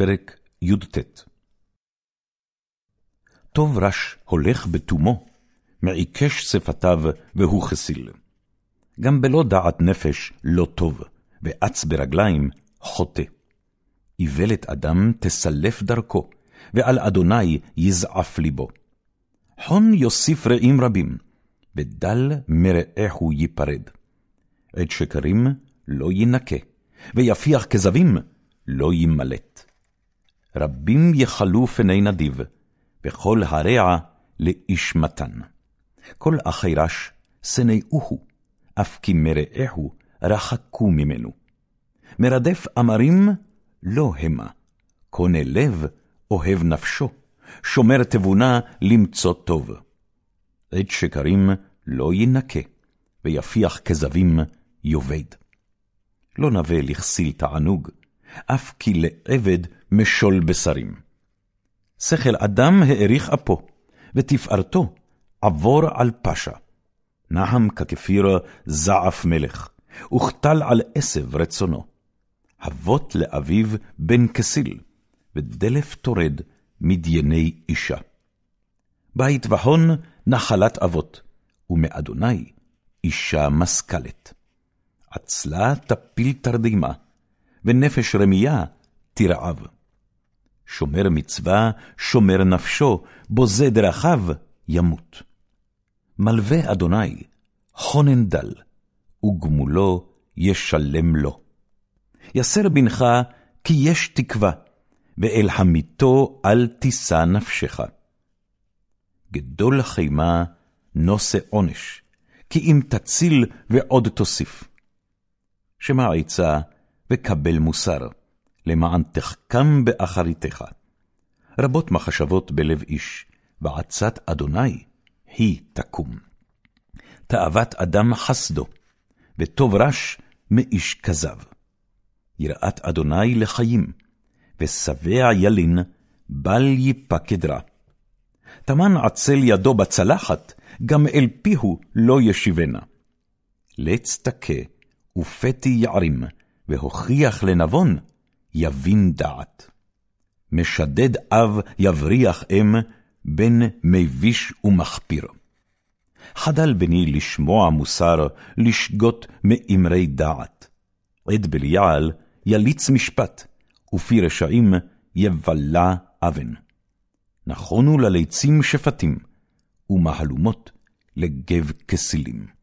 פרק י"ט טוב רש הולך בתומו, מעיקש שפתיו והוא חסיל. גם בלא דעת נפש לא טוב, ואץ ברגליים חוטא. איוולת אדם תסלף דרכו, ועל אדוני יזעף ליבו. חון יוסיף רעים רבים, ודל מרעהו ייפרד. עת שקרים לא ינקה, ויפיח כזבים לא ימלט. רבים יכלו פני נדיב, וכל הרע לאיש מתן. כל החירש שנאוהו, אף כי מרעהו רחקו ממנו. מרדף אמרים לא המה, קונה לב אוהב נפשו, שומר תבונה למצוא טוב. עת שקרים לא ינקה, ויפיח כזבים יאבד. לא נווה לכסיל תענוג, אף כי לעבד משול בשרים. שכל אדם האריך אפו, ותפארתו עבור על פשע. נעם ככפיר זעף מלך, וכתל על עשב רצונו. אבות לאביו בן כסיל, ודלף תורד מדייני אישה. בית והון נחלת אבות, ומאדוני אישה משכלת. עצלה תפיל תרדימה, ונפש רמייה תרעב. שומר מצווה, שומר נפשו, בוזה דרכיו, ימות. מלווה אדוני, חונן דל, וגמולו ישלם לו. יסר בנך, כי יש תקווה, ואל המיתו אל תישא נפשך. גדול חימה נושא עונש, כי אם תציל ועוד תוסיף. שמע עצה וקבל מוסר, למען תחכם באחריתך. רבות מחשבות בלב איש, ועצת אדוני היא תקום. תאוות אדם חסדו, וטוב רש מאיש כזב. יראת אדוני לחיים, ושבע ילין, בל ייפקד רע. טמן עצל ידו בצלחת, גם אל פיהו לא ישיבנה. לץ תכה, ופתי יערים, והוכיח לנבון, יבין דעת. משדד אב יבריח אם, בן מביש ומחפיר. חדל בני לשמוע מוסר, לשגות מאמרי דעת. עד בליעל יליץ משפט, ופי רשעים יבלע אבן. נכונו לליצים שפטים, ומהלומות לגב כסילים.